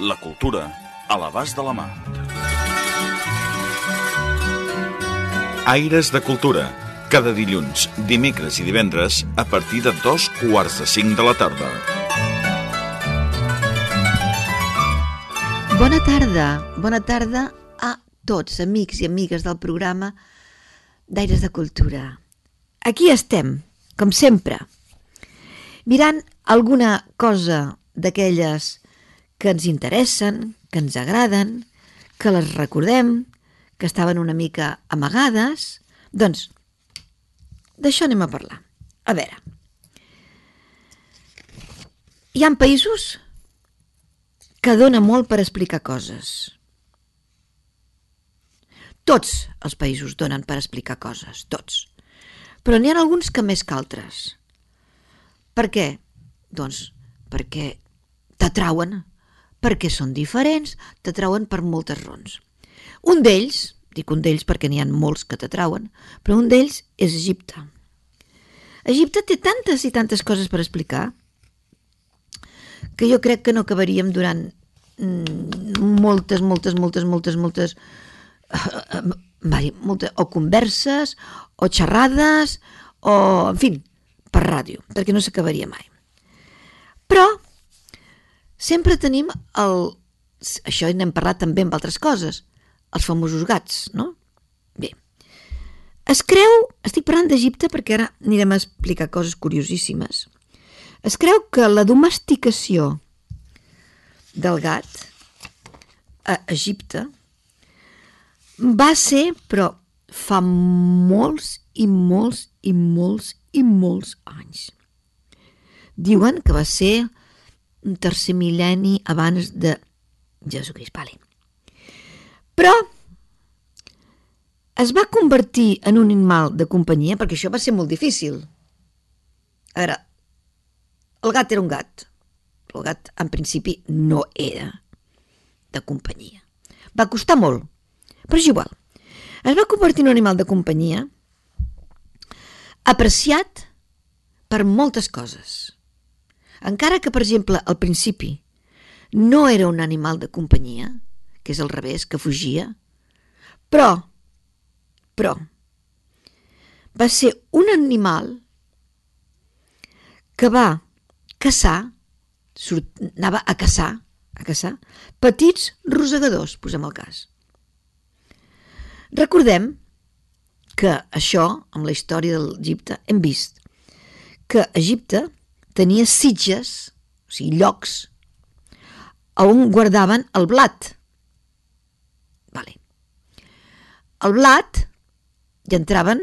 La cultura a l'abast de la mà. Aires de Cultura. Cada dilluns, dimecres i divendres a partir de dos quarts de cinc de la tarda. Bona tarda, bona tarda a tots, amics i amigues del programa d'Aires de Cultura. Aquí estem, com sempre, mirant alguna cosa d'aquelles que ens interessen, que ens agraden, que les recordem, que estaven una mica amagades. Doncs, d'això anem a parlar. A veure, hi ha països que dona molt per explicar coses. Tots els països donen per explicar coses, tots. Però n'hi ha alguns que més que altres. Per què? Doncs perquè t'atrauen, perquè són diferents, t'atrauen per moltes raons. Un d'ells, dic un d'ells perquè n'hi ha molts que t'atrauen, però un d'ells és Egipte. Egipte té tantes i tantes coses per explicar que jo crec que no acabaríem durant mm, moltes, moltes, moltes, moltes, moltes, uh, moltes o converses o xerrades o, en fi, per ràdio, perquè no s'acabaria mai. Però sempre tenim el... Això n'hem parlat també amb altres coses, els famosos gats, no? Bé, es creu, estic parlant d'Egipte perquè ara anirem a explicar coses curiosíssimes, es creu que la domesticació del gat a Egipte va ser, però fa molts i molts i molts i molts anys. Diuen que va ser un tercer mil·lenni abans de Jesucrist. Vale. Però es va convertir en un animal de companyia perquè això va ser molt difícil. A veure, el gat era un gat. El gat, en principi, no era de companyia. Va costar molt, però és igual. Es va convertir en un animal de companyia apreciat per moltes coses. Encara que, per exemple, al principi no era un animal de companyia, que és al revés, que fugia, però, però, va ser un animal que va caçar, surt, anava a caçar, a caçar, petits rosegadors, posem el cas. Recordem que això, amb la història de l'Egipte, hem vist que Egipte tenia sitges, o sigui, llocs, on guardaven el blat. Vale. El blat hi entraven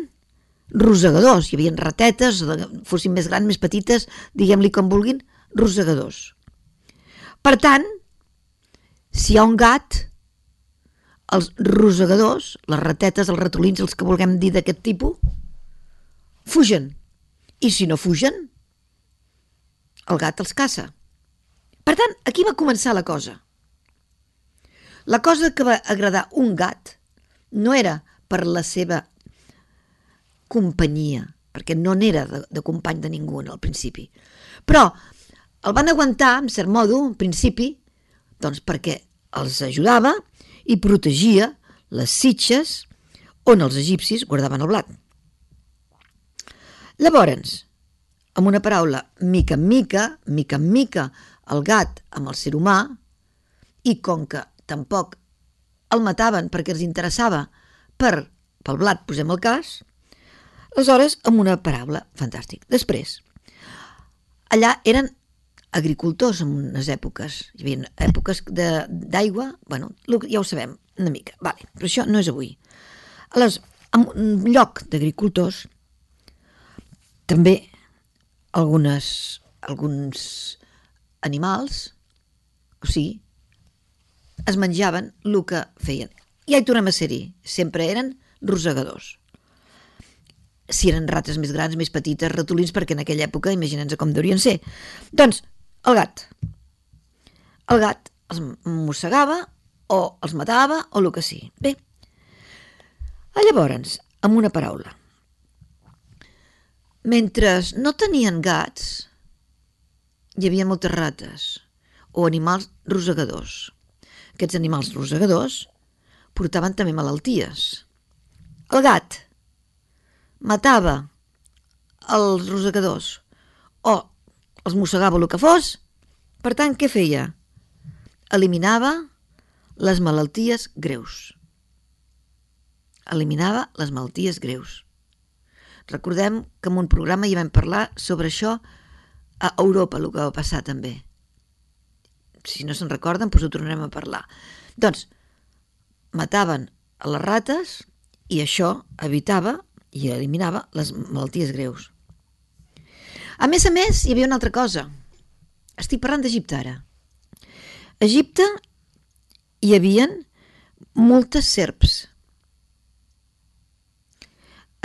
rosegadors, hi havia ratetes, fossin més grans, més petites, diguem-li com vulguin, rosegadors. Per tant, si hi ha un gat, els rosegadors, les ratetes, els ratolins, els que vulguem dir d'aquest tipus, fugen. I si no fugen, el gat els caça. Per tant, aquí va començar la cosa. La cosa que va agradar un gat no era per la seva companyia, perquè no n'era de, de company de ningú al principi. Però el van aguantar, en cert modo, en principi, doncs perquè els ajudava i protegia les sitges on els egipcis guardaven el blat. Llavors, amb una paraula, mica en mica, mica en mica, el gat amb el ser humà, i com que tampoc el mataven perquè els interessava per, pel blat, posem el cas, Aleshores, amb una paraula, fantàstic. Després, allà eren agricultors en unes èpoques. Hi havia èpoques d'aigua, bueno, ja ho sabem, una mica. Vale, però això no és avui. Aleshores, en un lloc d'agricultors, també algunes, alguns animals, o sigui, es menjaven el que feien. I hi tornem a ser-hi. Sempre eren rosegadors. Si eren rates més grans, més petites, ratolins, perquè en aquella època, imaginem com deurien ser. Doncs, el gat. El gat els mossegava o els matava o el que sigui. Bé, llavors, amb una paraula, mentre no tenien gats, hi havia moltes rates o animals rosegadors. Aquests animals rosegadors portaven també malalties. El gat matava els rosegadors o els mossegava el que fos, per tant, què feia? Eliminava les malalties greus. Eliminava les malalties greus. Recordem que en un programa hi vam parlar sobre això a Europa, el que va passar també. Si no se'n recorden, doncs ho tornarem a parlar. Doncs, mataven les rates i això evitava i eliminava les malalties greus. A més a més, hi havia una altra cosa. Estic parlant d'Egipte ara. A Egipte hi havien moltes serps.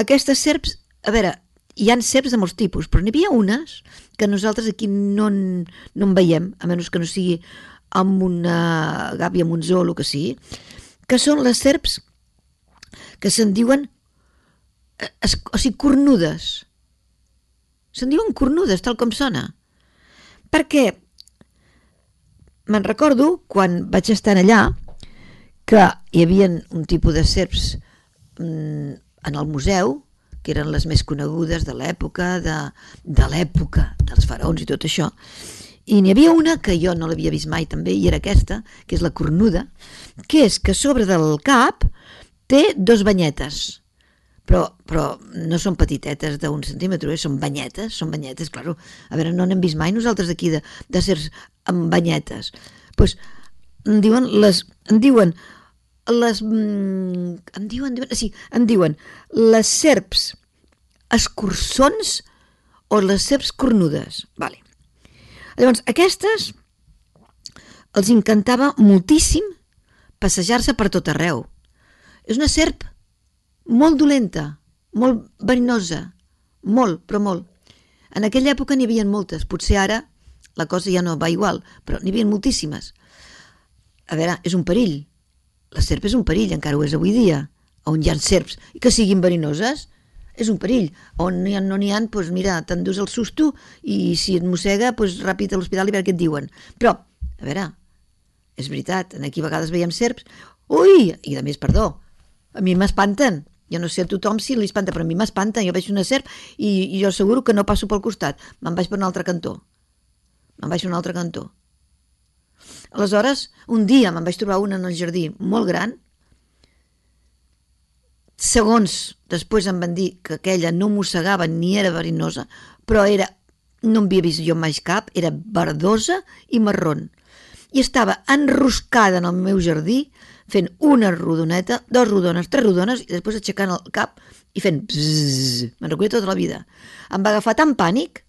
Aquestes serps, a veure, hi han serps de molts tipus, però n'hi havia unes que nosaltres aquí no, en, no en veiem, a menys que no sigui amb una gàbia monzó o el que sigui, que són les serps que se'n diuen eh, es, o sigui, cornudes. Se'n diuen cornudes, tal com sona. Perquè me'n recordo, quan vaig estar allà, que hi havia un tipus de serps mm, en el museu, que eren les més conegudes de l'època, de, de l'època dels faraons i tot això, i n'hi havia una que jo no l'havia vist mai també, i era aquesta, que és la cornuda, que és que sobre del cap té dos banyetes, però, però no són petitetes d'un centímetre, eh? són banyetes, són banyetes, claro. A veure, no n'hem vist mai nosaltres aquí de, de serps amb banyetes. Pues, en diuen les, en diuen les... Mm, em diuen, diuen, sí, em diuen les serps escurçons o les serps cornudes. Vale. Llavors, aquestes els encantava moltíssim passejar-se per tot arreu. És una serp molt dolenta, molt verinosa, molt, però molt. En aquella època n'hi havia moltes, potser ara la cosa ja no va igual, però n'hi havia moltíssimes. A veure, és un perill, la serp és un perill, encara ho és avui dia, on hi ha serps i que siguin verinoses, és un perill. On n'hi ha, no n'hi ha, doncs mira, t'endús el susto i si et mossega, doncs ràpid a l'hospital i veure què et diuen. Però, a veure, és veritat, aquí a vegades veiem serps, ui, i a més, perdó, a mi m'espanten, jo no sé a tothom si li espanta, però a mi m'espanten, jo veig una serp i, i jo asseguro que no passo pel costat, me'n vaig per un altre cantó, me'n vaig per un altre cantó. Aleshores, un dia me'n vaig trobar una en el jardí molt gran, segons després em van dir que aquella no mossegava ni era verinosa, però era, no en havia vist jo mai cap, era verdosa i marron. I estava enroscada en el meu jardí fent una rodoneta, dos rodones, tres rodones, i després aixecant el cap i fent bzzz, me'n recordo tota la vida. Em va agafar tan pànic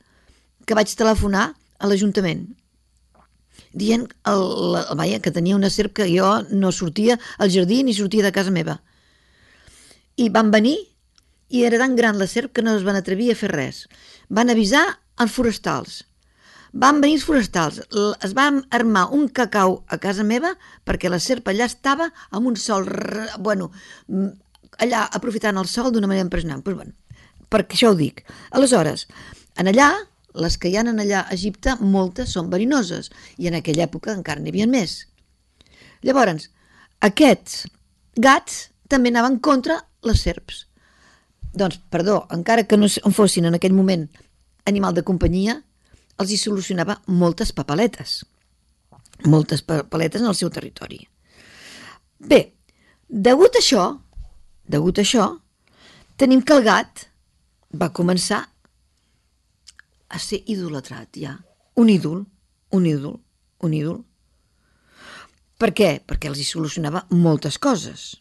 que vaig telefonar a l'Ajuntament dient el, el, vaja, que tenia una serp que jo no sortia al jardí ni sortia de casa meva. I van venir i era tan gran la serp que no es van atrevir a fer res. Van avisar els forestals. Van venir els forestals, es va armar un cacau a casa meva perquè la serp allà estava amb un sol, bueno, allà aprofitant el sol d'una manera impressionant. Pues, bueno, perquè això ho dic. Aleshores, en allà les que hi ha en allà a Egipte, moltes són verinoses, i en aquella època encara n'hi havia més. Llavors, aquests gats també anaven contra les serps. Doncs, perdó, encara que no fossin en aquell moment animal de companyia, els hi solucionava moltes papaletes. Moltes papaletes en el seu territori. Bé, degut a això, degut a això, tenim que el gat va començar a ser idolatrat ja. Un ídol, un ídol, un ídol. Per què? Perquè els hi solucionava moltes coses.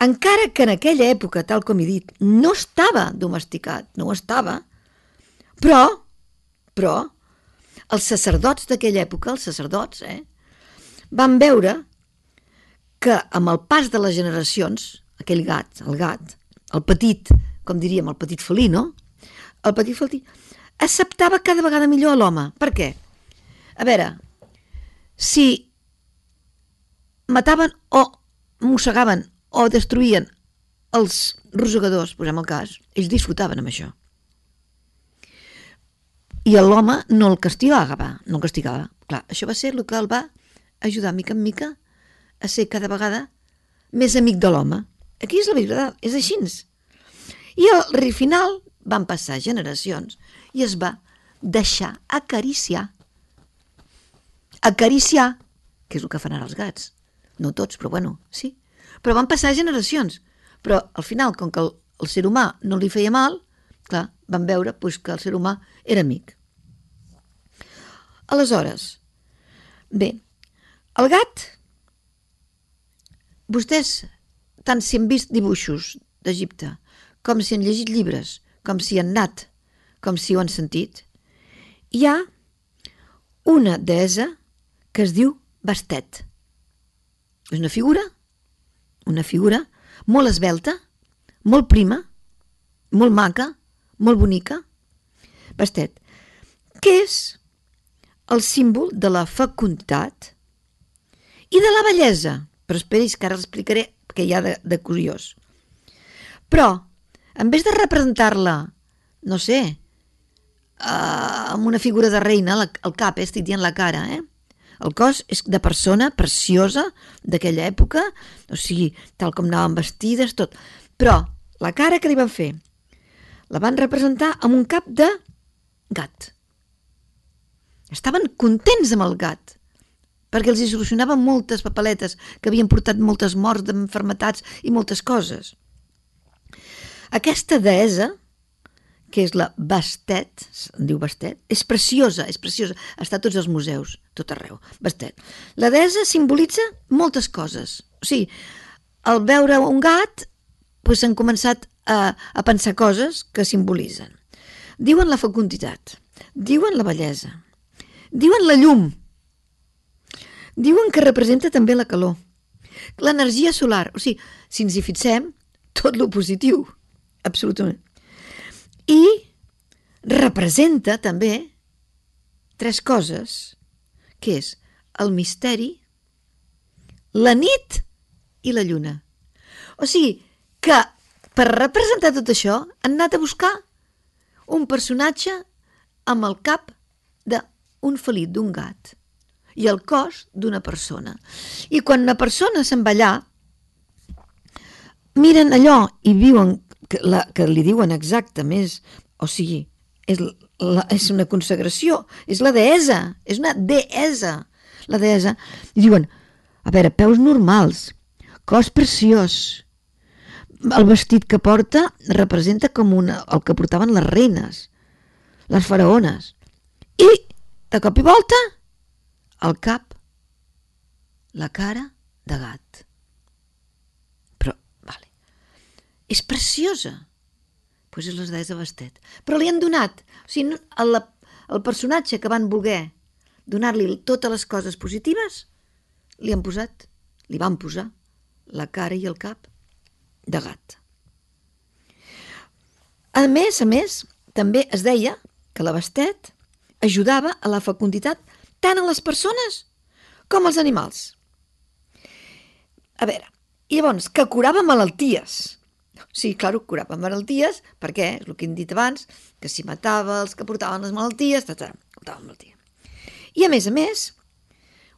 Encara que en aquella època, tal com he dit, no estava domesticat, no ho estava, però, però, els sacerdots d'aquella època, els sacerdots, eh, van veure que amb el pas de les generacions, aquell gat, el gat, el petit, com diríem, el petit felí, no? El petit felí acceptava cada vegada millor l'home. Per què? A veure, si mataven o mossegaven o destruïen els rosegadors, posem el cas, ells disfrutaven amb això. I l'home no el castigava, no el castigava. Clar, això va ser el que el va ajudar mica en mica a ser cada vegada més amic de l'home. Aquí és la veritat, és així. I al final van passar generacions i es va deixar acariciar. Acariciar, que és el que fan ara els gats. No tots, però bueno, sí. Però van passar generacions. Però al final, com que el, el ser humà no li feia mal, clar, van veure pues, que el ser humà era amic. Aleshores, bé, el gat, vostès, tant si han vist dibuixos d'Egipte, com si han llegit llibres, com si han anat, com si ho han sentit, hi ha una deessa que es diu Bastet. És una figura, una figura molt esbelta, molt prima, molt maca, molt bonica. Bastet, que és el símbol de la fecunditat i de la bellesa. Però esperis que ara l'explicaré què hi ha de, de curiós. Però, en vez de representar-la, no sé, uh, amb una figura de reina, la, el cap, eh, estic dient la cara, eh? El cos és de persona preciosa d'aquella època, o sigui, tal com anaven vestides, tot. Però la cara que li van fer la van representar amb un cap de gat. Estaven contents amb el gat, perquè els solucionaven moltes papeletes que havien portat moltes morts d'enfermetats i moltes coses. Aquesta deessa, que és la Bastet, diu Bastet, és preciosa, és preciosa, està a tots els museus, tot arreu, Bastet. La deessa simbolitza moltes coses. O sigui, al veure un gat, doncs s'han començat a, a pensar coses que simbolitzen. Diuen la fecunditat, diuen la bellesa, Diuen la llum. Diuen que representa també la calor. L'energia solar. O sigui, si ens hi fixem, tot lo positiu. Absolutament. I representa també tres coses, que és el misteri, la nit i la lluna. O sigui, que per representar tot això han anat a buscar un personatge amb el cap un felit d'un gat i el cos d'una persona. I quan una persona se'n va allà, miren allò i viuen que, la, que li diuen exacte més, o sigui, és, la, és una consagració, és la deessa, és una deessa, la deessa, i diuen, a veure, peus normals, cos preciós, el vestit que porta representa com una, el que portaven les reines, les faraones, i de cop i volta, el cap, la cara de gat. Però, vale, és preciosa. Doncs pues és les de Bastet. Però li han donat, o sigui, el, el personatge que van voler donar-li totes les coses positives, li han posat, li van posar la cara i el cap de gat. A més, a més, també es deia que la Bastet ajudava a la fecunditat tant a les persones com als animals. A veure, i llavors, que curava malalties. Sí, claro, curava malalties, perquè, és el que hem dit abans, que si matava els que portaven les malalties, etc. Portaven malaltia. I a més a més,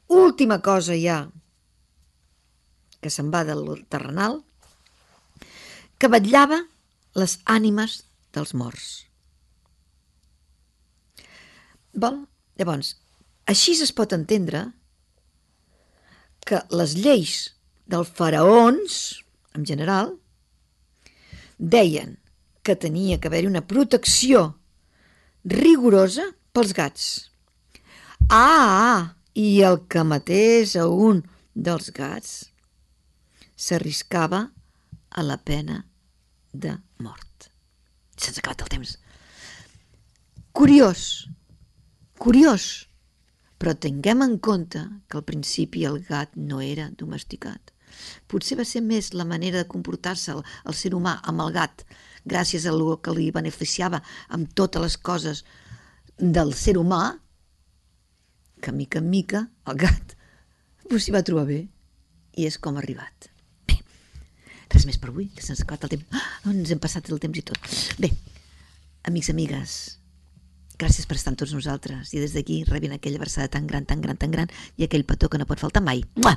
última cosa ja que se'n va del terrenal, que vetllava les ànimes dels morts. Val? Llavors, així es pot entendre que les lleis dels faraons, en general, deien que tenia que haver-hi una protecció rigorosa pels gats. Ah, i el que matés a un dels gats s'arriscava a la pena de mort. Se'ns ha acabat el temps. Curiós, Curiós, Però tinguem en compte que al principi el gat no era domesticat. Potser va ser més la manera de comportar-se el, el ser humà amb el gat, gràcies a lo que li beneficiava amb totes les coses del ser humà, que mica en mica el gat s'hi va trobar bé i és com ha arribat. Bé, res més per avui, que se'ns acabat el temps. Ah, ens hem passat el temps i tot. Bé, amics, amigues, gràcies per estar amb tots nosaltres i des d'aquí rebin aquella versada tan gran, tan gran, tan gran i aquell petó que no pot faltar mai. Mua!